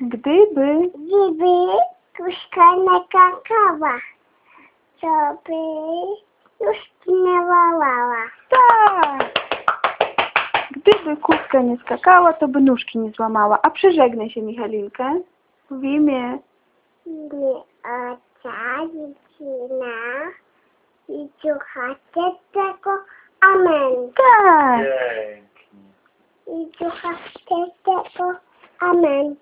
Gdyby, Gdyby kuszka kakała, to by już nie wołała. tak. Gdyby kurtka nie skakała, to by nóżki nie złamała. A przeżegnaj się, Michalinkę. W imię. Nie oca, dziewczyna i słuchacie tego amen. Tak. Pięknie. I słuchacie tego amen.